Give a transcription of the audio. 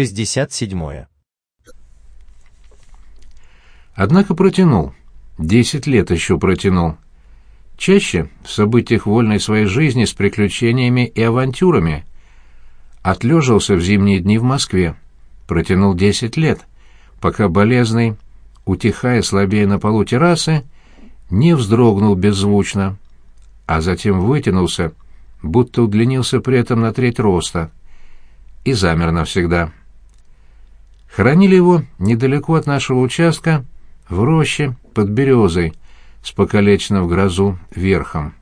67. Однако протянул. Десять лет еще протянул. Чаще в событиях вольной своей жизни с приключениями и авантюрами. Отлежался в зимние дни в Москве. Протянул десять лет, пока болезный, утихая слабее на полу террасы, не вздрогнул беззвучно, а затем вытянулся, будто удлинился при этом на треть роста, и замер навсегда. Хоронили его недалеко от нашего участка, в роще под березой, с покалеченным в грозу верхом.